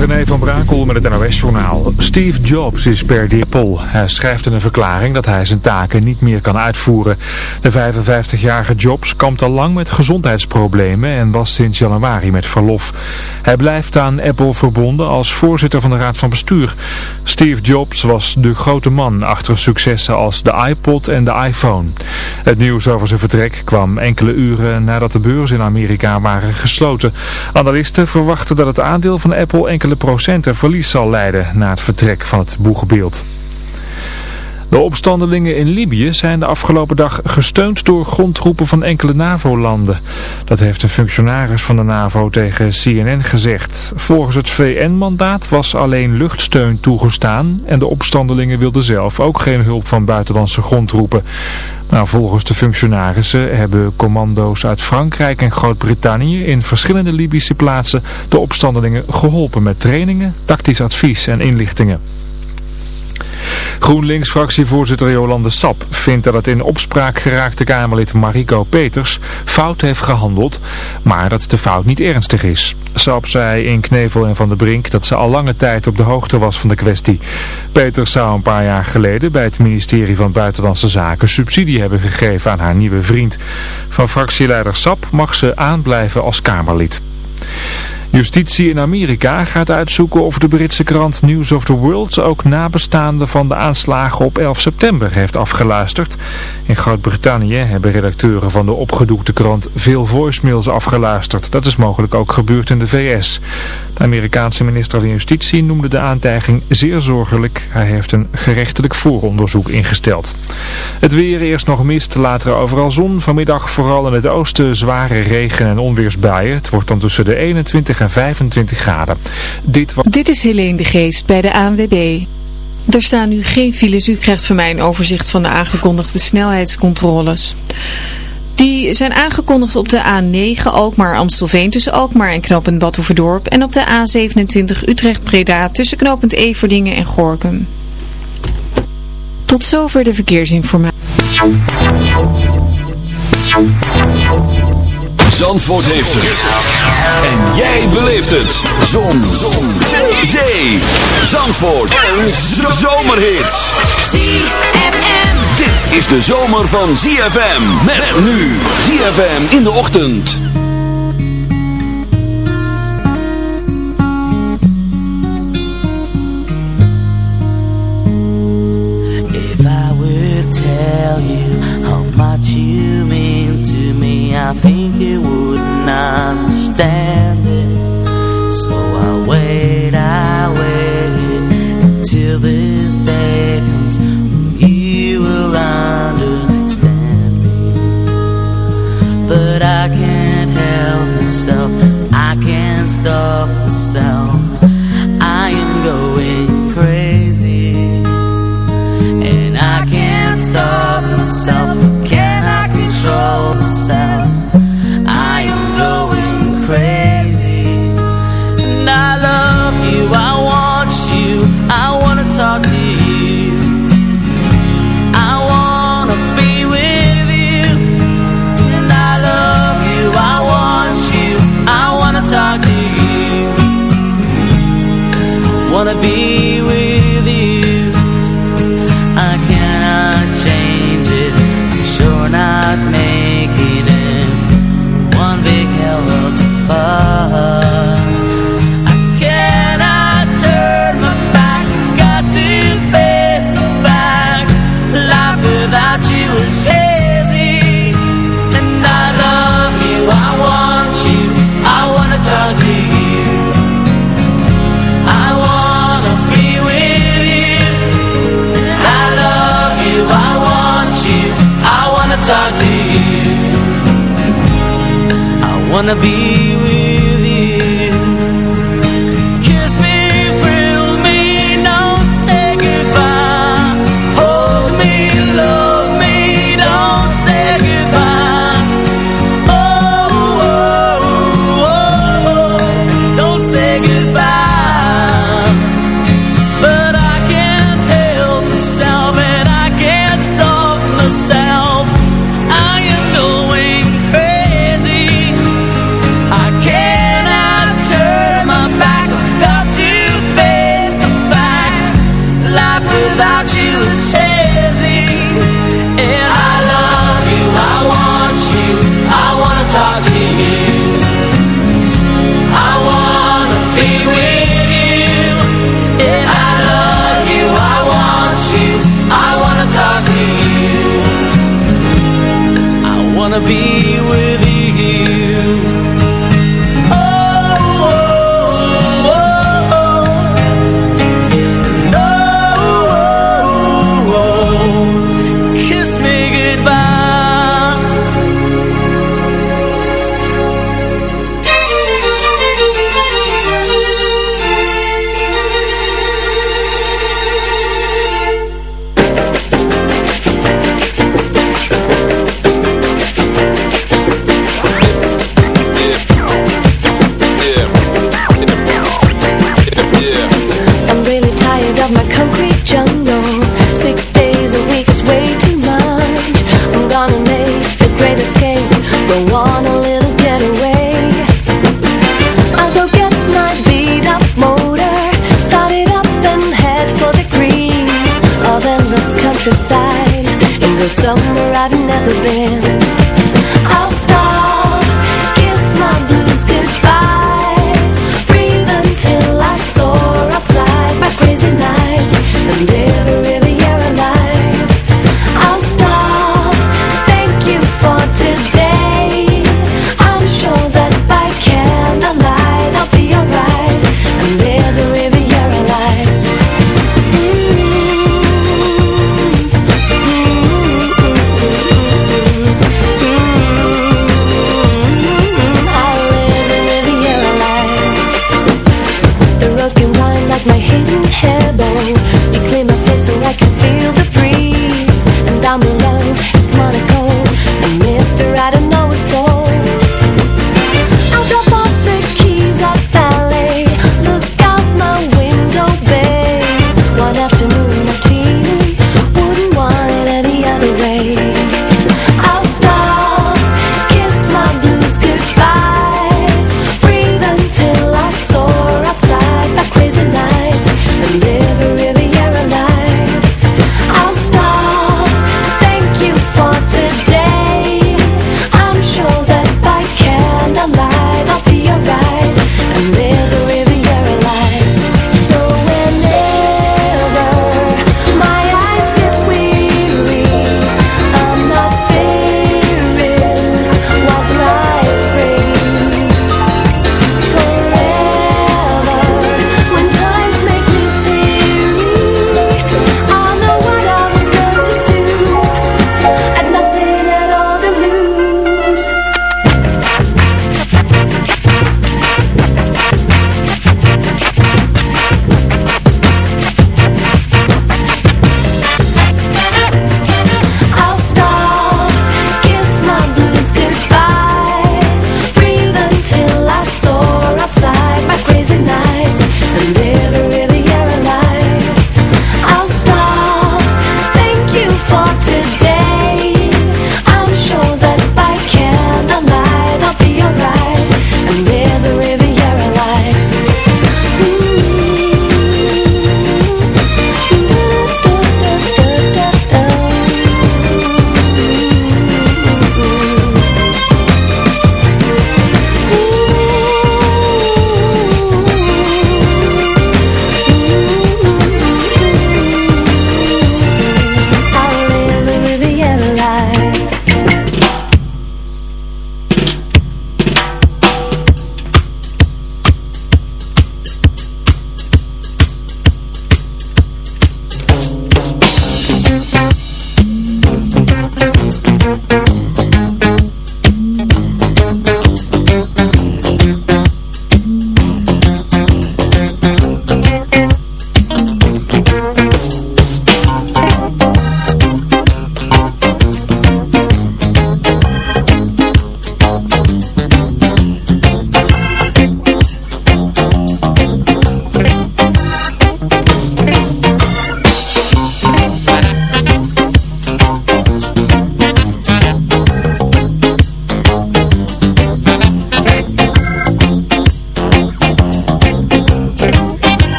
René van Brakel met het NOS-journaal. Steve Jobs is per dirpol. Hij schrijft in een verklaring dat hij zijn taken niet meer kan uitvoeren. De 55-jarige Jobs kampt al lang met gezondheidsproblemen en was sinds januari met verlof. Hij blijft aan Apple verbonden als voorzitter van de raad van bestuur. Steve Jobs was de grote man achter successen als de iPod en de iPhone. Het nieuws over zijn vertrek kwam enkele uren nadat de beurzen in Amerika waren gesloten. Analisten verwachten dat het aandeel van Apple enkele procenten verlies zal leiden na het vertrek van het boegbeeld. De opstandelingen in Libië zijn de afgelopen dag gesteund door grondtroepen van enkele NAVO-landen. Dat heeft een functionaris van de NAVO tegen CNN gezegd. Volgens het VN-mandaat was alleen luchtsteun toegestaan en de opstandelingen wilden zelf ook geen hulp van buitenlandse grondtroepen. Nou, volgens de functionarissen hebben commando's uit Frankrijk en Groot-Brittannië in verschillende Libische plaatsen de opstandelingen geholpen met trainingen, tactisch advies en inlichtingen. GroenLinks-fractievoorzitter Jolande Sap vindt dat het in opspraak geraakte Kamerlid Mariko Peters fout heeft gehandeld, maar dat de fout niet ernstig is. Sap zei in Knevel en Van der Brink dat ze al lange tijd op de hoogte was van de kwestie. Peters zou een paar jaar geleden bij het ministerie van Buitenlandse Zaken subsidie hebben gegeven aan haar nieuwe vriend. Van fractieleider Sap mag ze aanblijven als Kamerlid. Justitie in Amerika gaat uitzoeken of de Britse krant News of the World ook nabestaanden van de aanslagen op 11 september heeft afgeluisterd. In Groot-Brittannië hebben redacteuren van de opgedoekte krant veel voicemails afgeluisterd. Dat is mogelijk ook gebeurd in de VS. De Amerikaanse minister van Justitie noemde de aantijging zeer zorgelijk. Hij heeft een gerechtelijk vooronderzoek ingesteld. Het weer eerst nog mist, later overal zon. Vanmiddag vooral in het oosten zware regen- en onweersbuien. Het wordt dan tussen de 21 en 25 graden. Dit, Dit is Helene de Geest bij de ANWB. Er staan nu geen files. U krijgt van mij een overzicht van de aangekondigde snelheidscontroles. Die zijn aangekondigd op de A9 Alkmaar-Amstelveen tussen Alkmaar en knooppunt Badhoevedorp. En op de A27 Utrecht-Breda tussen knooppunt Everdingen en Gorkum. Tot zover de verkeersinformatie. Zandvoort heeft het. En jij beleeft het. Zon. Zon. Zee. Zee. Zandvoort. Een zomerhit. ZFM. Is de zomer van ZFM. Met nu. ZFM in de ochtend. If I would tell you how much you mean to me, I think you wouldn't understand can't stop myself. I am going crazy, and I can't stop myself. I wanna be with you. I cannot change it. I'm sure not making wanna be be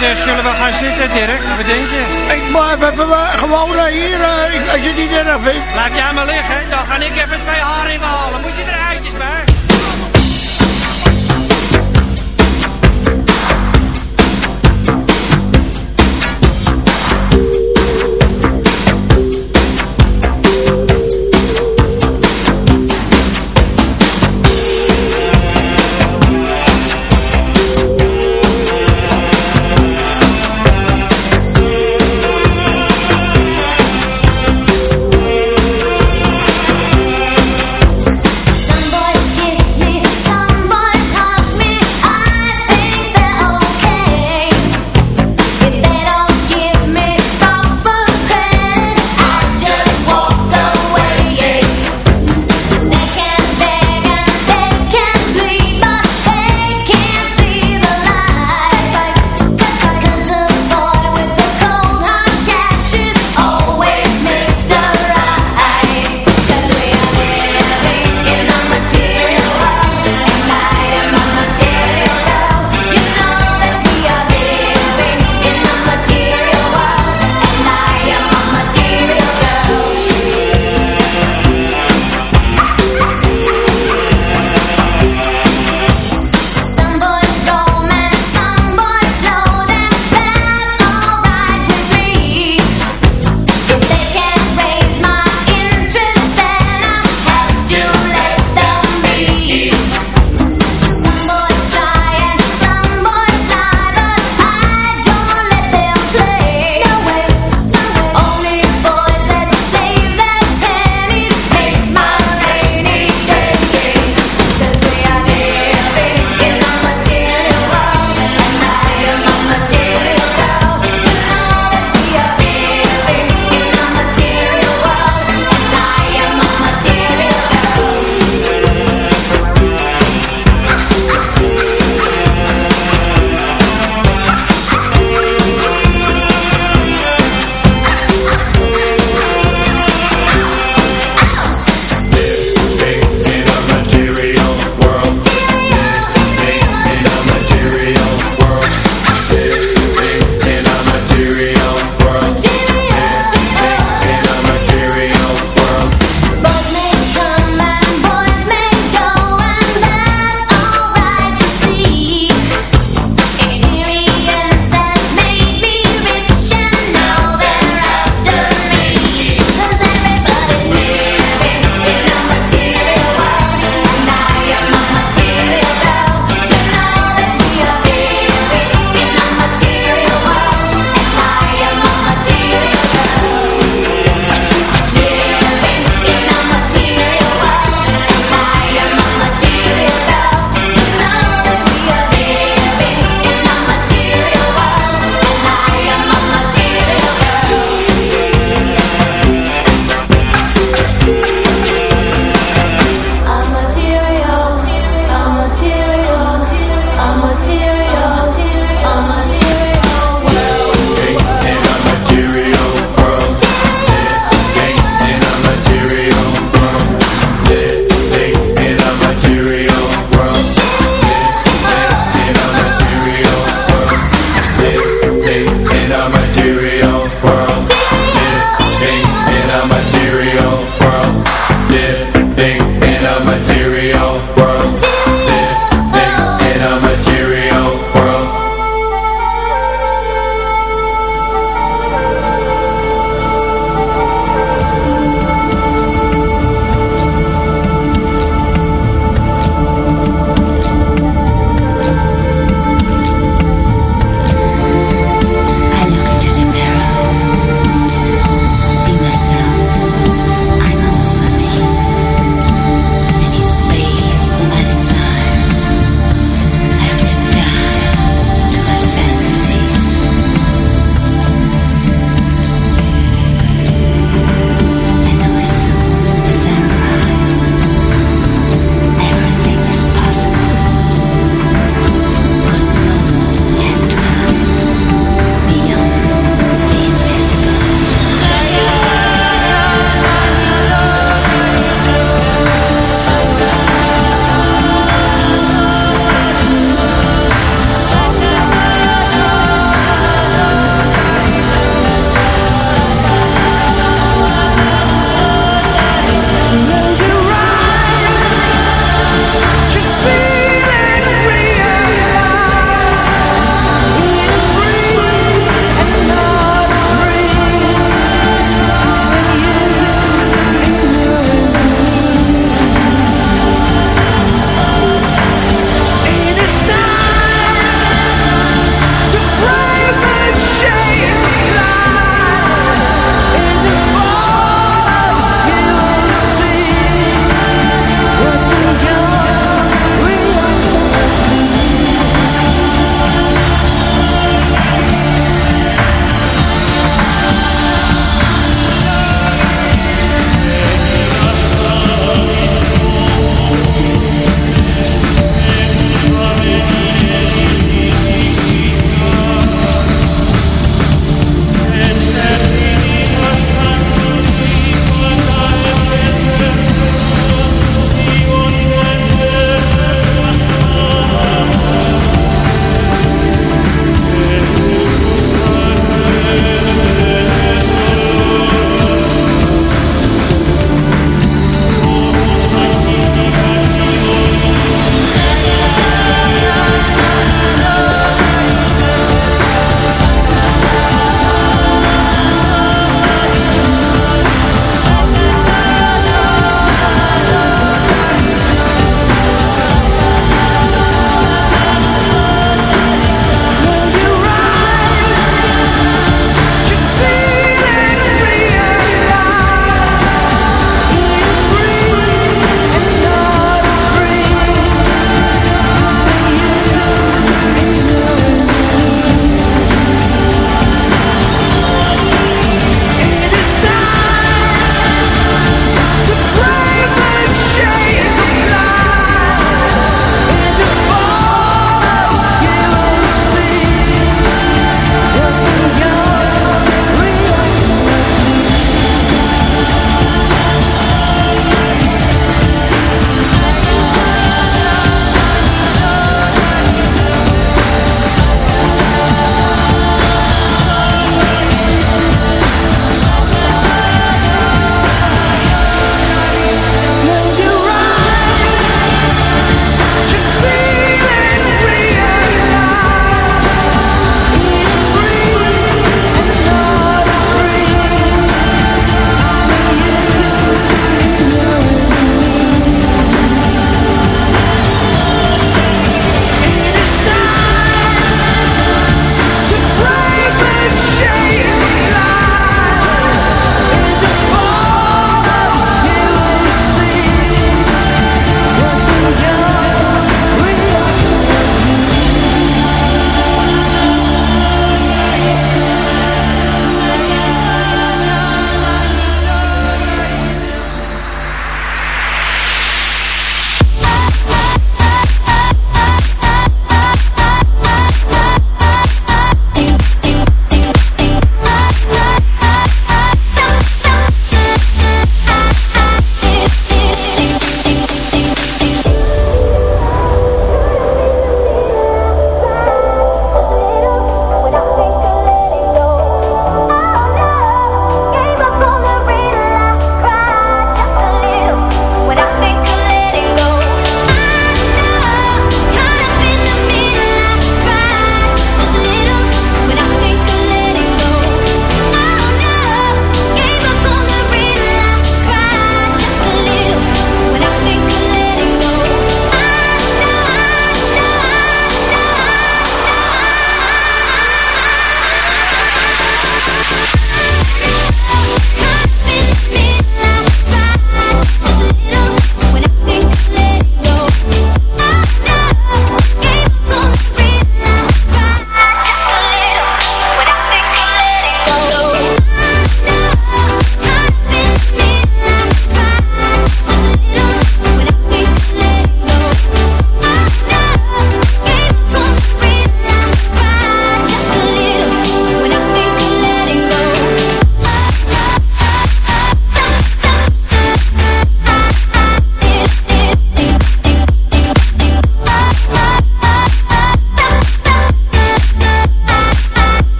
Dus zullen we gaan zitten, direct? Wat denk je? Ik we hebben eh, gewoon eh, hier, als je het niet erg vindt. Laat jij maar liggen, dan ga ik even twee haringen halen.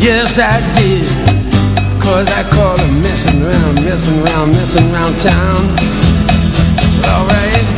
Yes I did. Cause I called her messing around, messing around, messing around town. Alright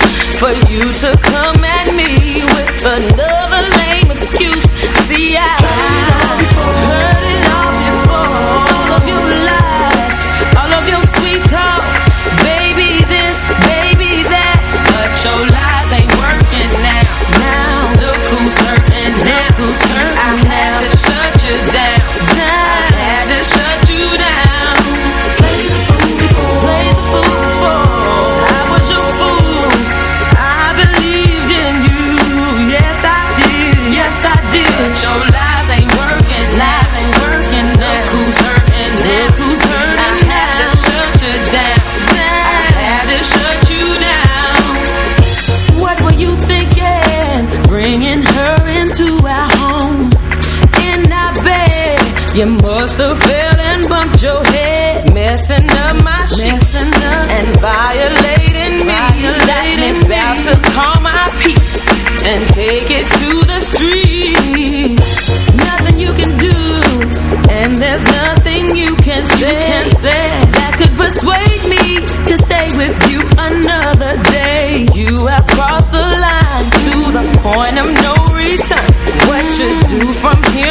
For you to come at me with another from here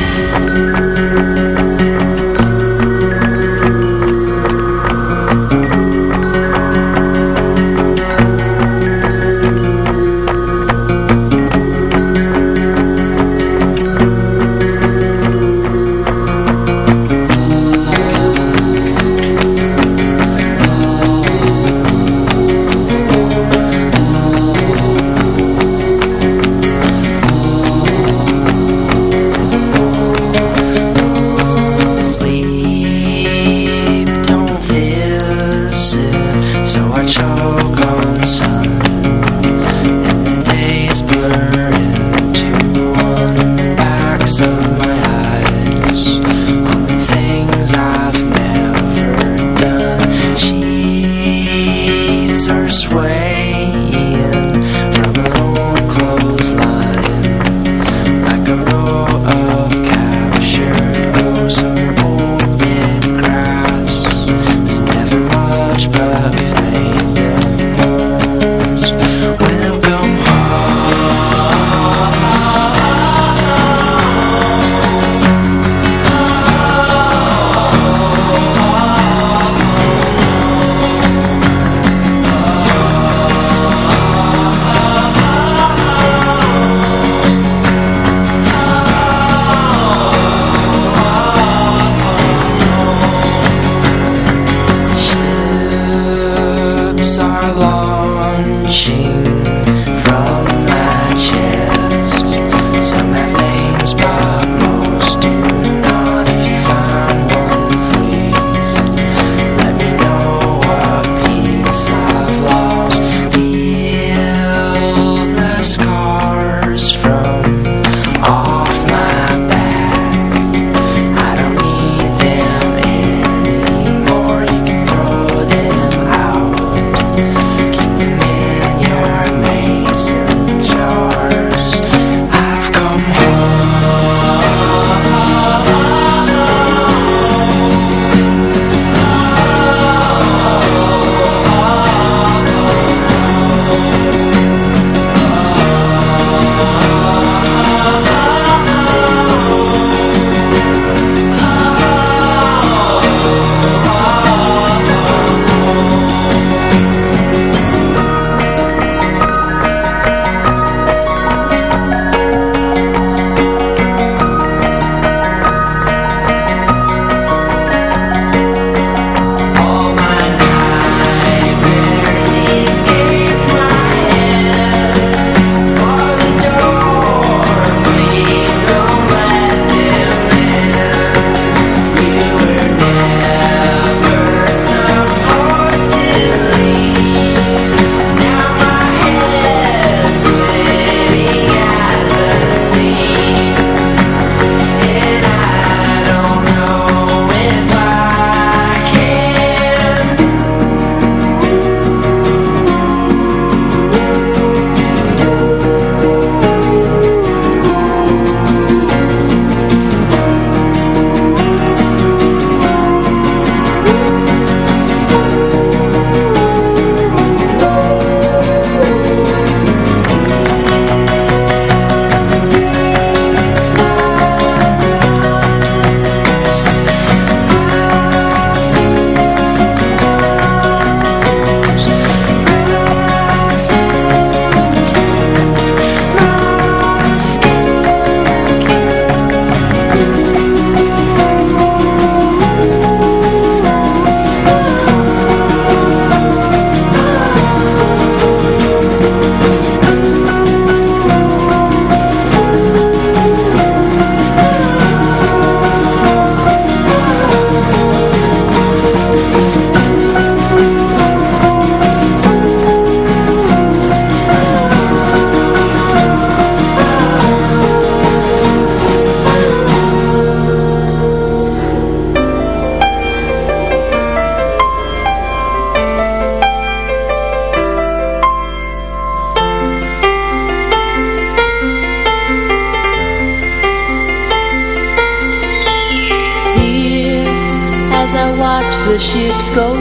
ships go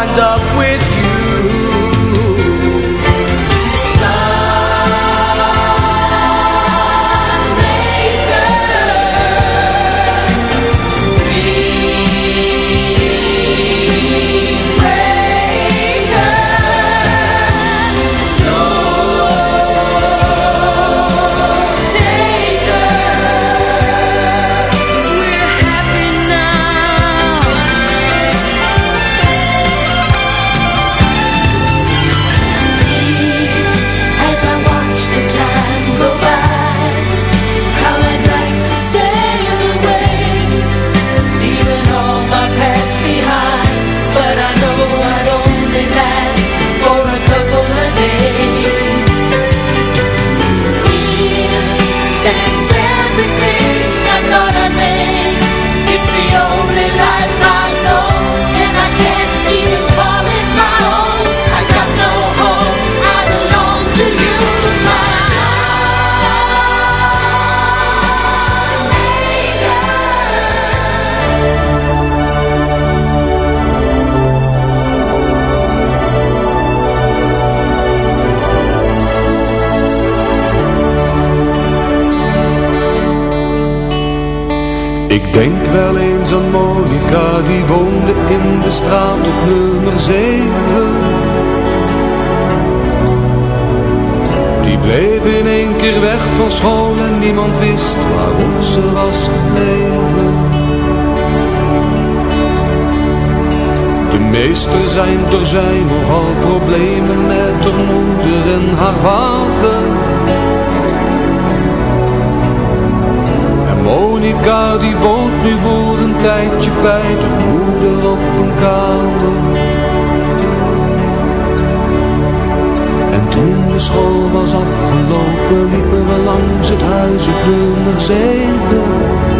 wind up meester zijn, door zijn nogal problemen met haar moeder en haar vader. En Monica die woont nu voor een tijdje bij de moeder op een kamer. En toen de school was afgelopen liepen we langs het huis op nummer zeven.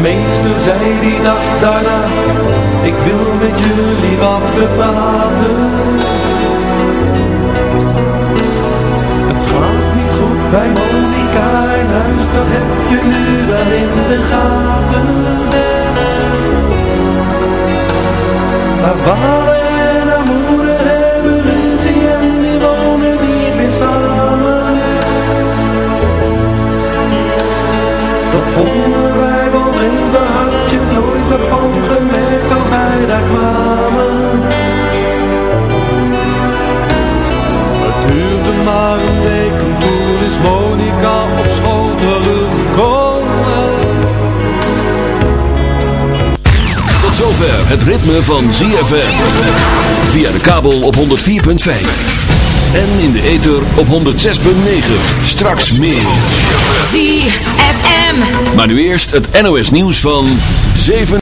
meester zei die dag daarna, ik wil met jullie wat bepraten. Het gaat niet goed bij Monica in huis, dat heb je nu wel in de gaten. Waar maar een week en Monica op school teruggekomen. Tot zover het ritme van ZFM. Via de kabel op 104.5. En in de ether op 106.9. Straks meer. ZFM. Maar nu eerst het NOS nieuws van 7.